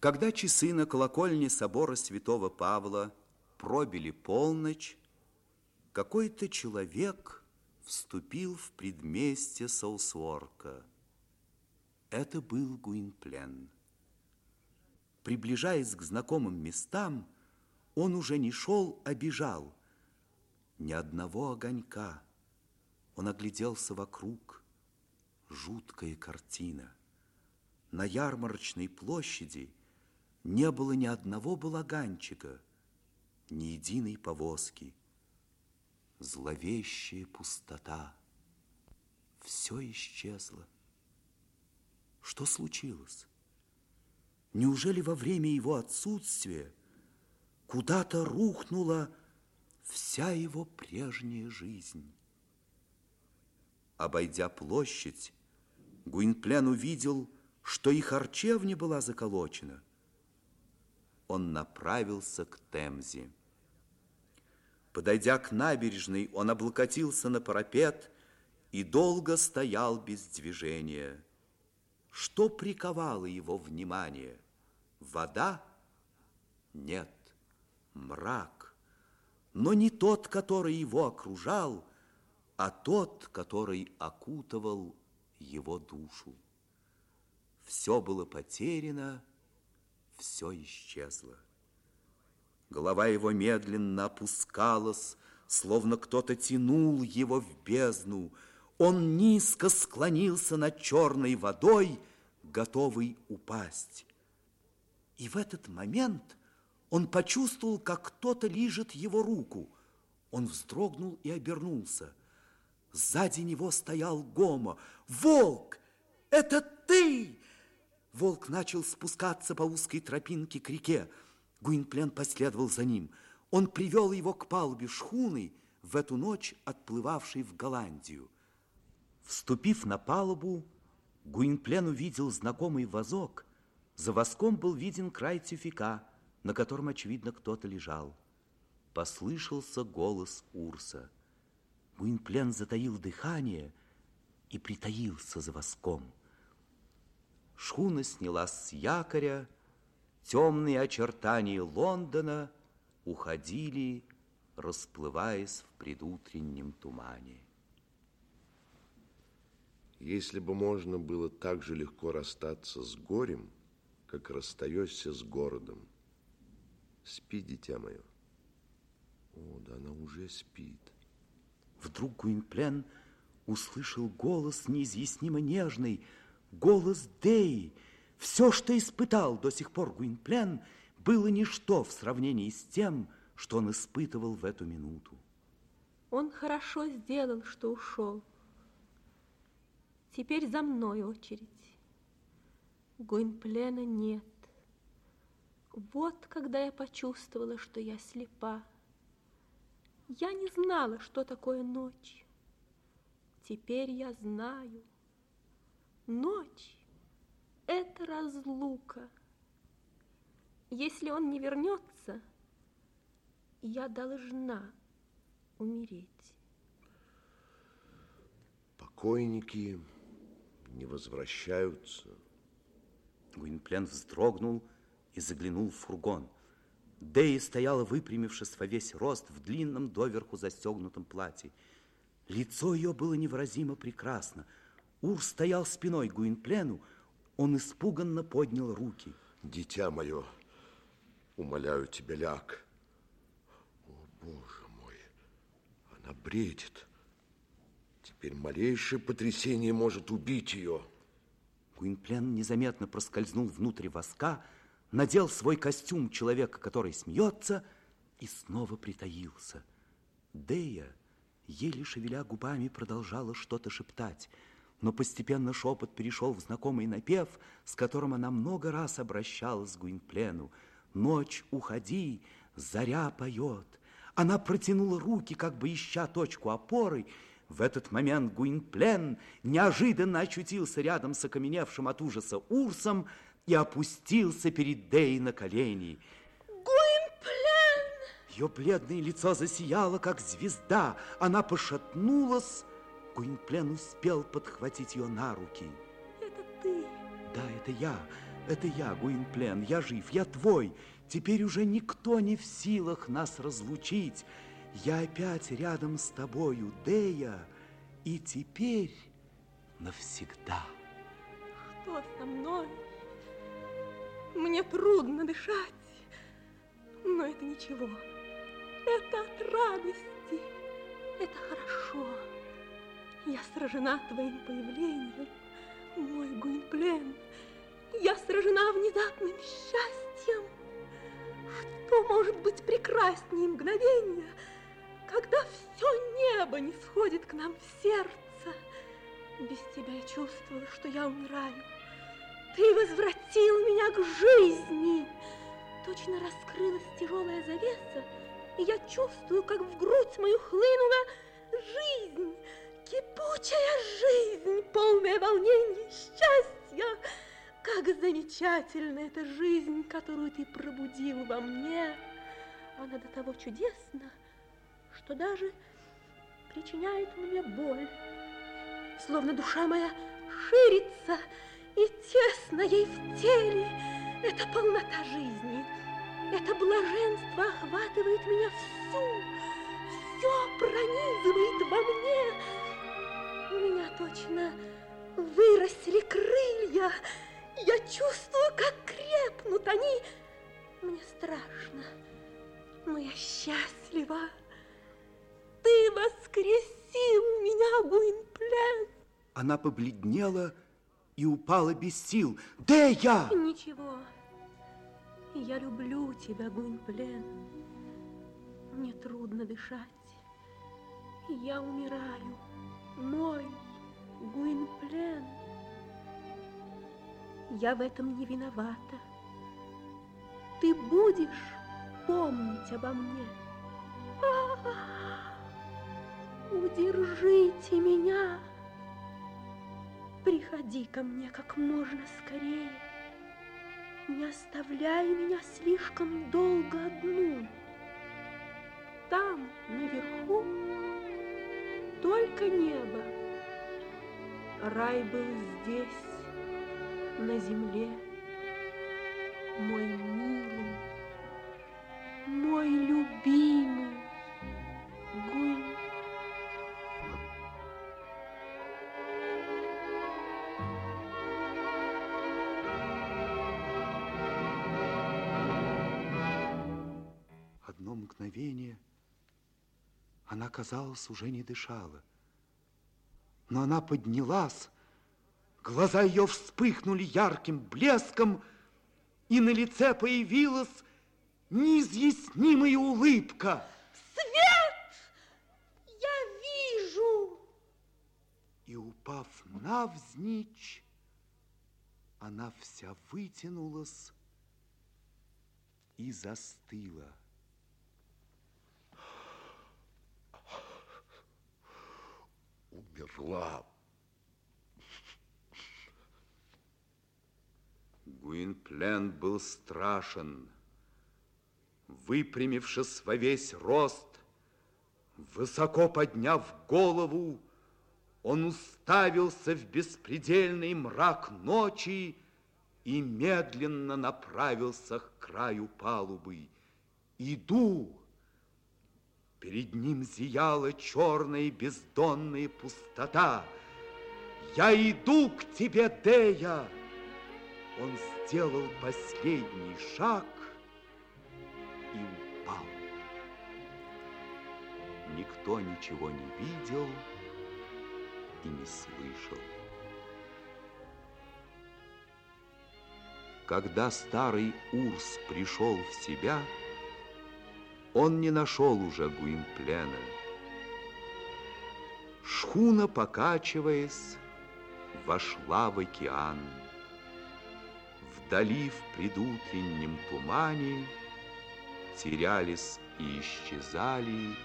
Когда часы на колокольне собора святого Павла пробили полночь, какой-то человек вступил в предместье Саусуорка. Это был Гуинплен. Приближаясь к знакомым местам, он уже не шел, а бежал. Ни одного огонька. Он огляделся вокруг. Жуткая картина. На ярмарочной площади не было ни одного балаганчика, ни единой повозки. Зловещая пустота. Все исчезло. Что случилось? Неужели во время его отсутствия куда-то рухнула вся его прежняя жизнь? Обойдя площадь, Гуинплен увидел, что и харчевня была заколочена. Он направился к Темзе. Подойдя к набережной, он облокотился на парапет и долго стоял без движения. Что приковало его внимание? Вода? Нет, мрак. Но не тот, который его окружал, а тот, который окутывал его душу. Все было потеряно, все исчезло. Голова его медленно опускалась, словно кто-то тянул его в бездну. Он низко склонился над черной водой, готовый упасть. И в этот момент он почувствовал, как кто-то лижет его руку. Он вздрогнул и обернулся. Сзади него стоял Гомо. «Волк! Это ты!» Волк начал спускаться по узкой тропинке к реке. Гуинплен последовал за ним. Он привел его к палубе шхуны, в эту ночь отплывавшей в Голландию. Вступив на палубу, Гуинплен увидел знакомый вазок. За воском был виден край тюфика, на котором, очевидно, кто-то лежал. Послышался голос Урса. Гуинплен затаил дыхание и притаился за воском. Шхуна снялась с якоря, темные очертания Лондона уходили, расплываясь в предутреннем тумане. Если бы можно было так же легко расстаться с горем, как расстаешься с городом. Спи, дитя мое. О, да она уже спит. Вдруг Гуинплен услышал голос неизъяснимо нежный, голос Деи. Все, что испытал до сих пор Гуинплен, было ничто в сравнении с тем, что он испытывал в эту минуту. Он хорошо сделал, что ушел. Теперь за мной очередь. Гуинплена нет. Вот когда я почувствовала, что я слепа. Я не знала, что такое ночь. Теперь я знаю. Ночь – это разлука. Если он не вернется, я должна умереть. Покойники не возвращаются. Гуинплен вздрогнул и заглянул в фургон. Дэи стояла, выпрямившись во весь рост, в длинном доверху застегнутом платье. Лицо ее было невыразимо прекрасно. Ур стоял спиной к Гуинплену, он испуганно поднял руки. Дитя мое, умоляю тебя, ляг. О, Боже мой, она бредит. Теперь малейшее потрясение может убить ее. Гуинплен незаметно проскользнул внутрь воска, надел свой костюм человека, который смеется, и снова притаился. Дея, еле шевеля губами, продолжала что-то шептать, но постепенно шепот перешел в знакомый напев, с которым она много раз обращалась к Гуинплену. «Ночь, уходи, заря поет». Она протянула руки, как бы ища точку опоры, в этот момент Гуинплен неожиданно очутился рядом с окаменевшим от ужаса Урсом, и опустился перед Дей на колени. Гуинплен! Ее бледное лицо засияло, как звезда. Она пошатнулась. Гуинплен успел подхватить ее на руки. Это ты? Да, это я. Это я, Гуинплен, я жив, я твой. Теперь уже никто не в силах нас разлучить. Я опять рядом с тобою, Дея, и теперь навсегда. Что со мной? Мне трудно дышать, но это ничего. Это от радости, это хорошо. Я сражена твоим появлением, мой Гуинплен. Я сражена внезапным счастьем. Что может быть прекраснее мгновения, когда все небо не сходит к нам в сердце? Без тебя я чувствую, что я умираю. Ты возвратил меня к жизни. Точно раскрылась тяжелая завеса, и я чувствую, как в грудь мою хлынула жизнь, кипучая жизнь, полная волнений и счастья. Как замечательна эта жизнь, которую ты пробудил во мне. Она до того чудесна, что даже причиняет мне боль. Словно душа моя ширится и тесно ей в теле. Это полнота жизни. Это блаженство охватывает меня всю. Все пронизывает во мне. У меня точно выросли крылья. Я чувствую, как крепнут они. Мне страшно, но я счастлива. Ты воскресил меня, Гуинплен. Она побледнела и упала без сил. Дея! Ничего. Я люблю тебя, Гуинплен. Мне трудно дышать. Я умираю. Мой Гуинплен. Я в этом не виновата. Ты будешь помнить обо мне. Удержите меня. Приходи ко мне как можно скорее. Не оставляй меня слишком долго одну. Там, наверху, только небо. Рай был здесь, на земле. Мой милый, мой любимый Гуин. Одно мгновение она, казалось, уже не дышала. Но она поднялась, глаза ее вспыхнули ярким блеском, и на лице появилась неизъяснимая улыбка. Свет! Я вижу! И, упав навзничь, она вся вытянулась и застыла. Умерла. Гуинплен был страшен. Выпрямившись во весь рост, высоко подняв голову, он уставился в беспредельный мрак ночи и медленно направился к краю палубы. Иду! Перед ним зияла черная бездонная пустота. Я иду к тебе, Дея! Он сделал последний шаг и упал. Никто ничего не видел и не слышал. Когда старый Урс пришел в себя, он не нашел уже Гуинплена. Шхуна, покачиваясь, вошла в океан. Вдали в предутреннем тумане терялись и исчезали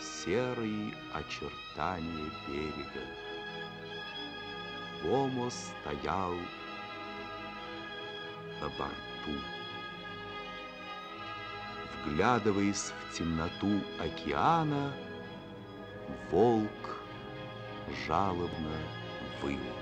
серые очертания берега. Бомо стоял на борту. Вглядываясь в темноту океана, волк жалобно выл.